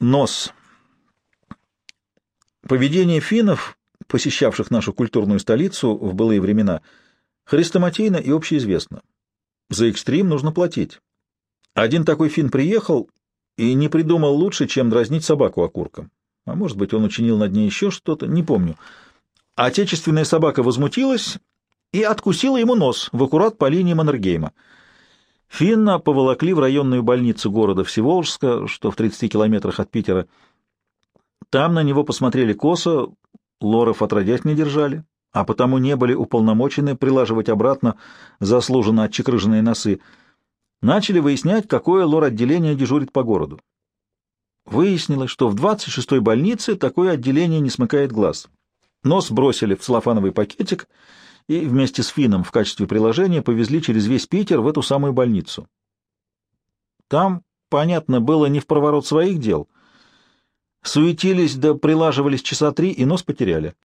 Нос. Поведение финнов, посещавших нашу культурную столицу в былые времена, хрестоматийно и общеизвестно. За экстрим нужно платить. Один такой фин приехал и не придумал лучше, чем дразнить собаку окурком. А может быть, он учинил над ней еще что-то, не помню. Отечественная собака возмутилась и откусила ему нос в аккурат по линии Маннергейма. Финна поволокли в районную больницу города Всеволожска, что в 30 километрах от Питера. Там на него посмотрели косо, лоров отродясь не держали, а потому не были уполномочены прилаживать обратно заслуженно отчекрыженные носы. Начали выяснять, какое лор-отделение дежурит по городу. Выяснилось, что в 26-й больнице такое отделение не смыкает глаз. Нос бросили в целлофановый пакетик — и вместе с Фином в качестве приложения повезли через весь Питер в эту самую больницу. Там, понятно, было не в проворот своих дел. Суетились да прилаживались часа три и нос потеряли.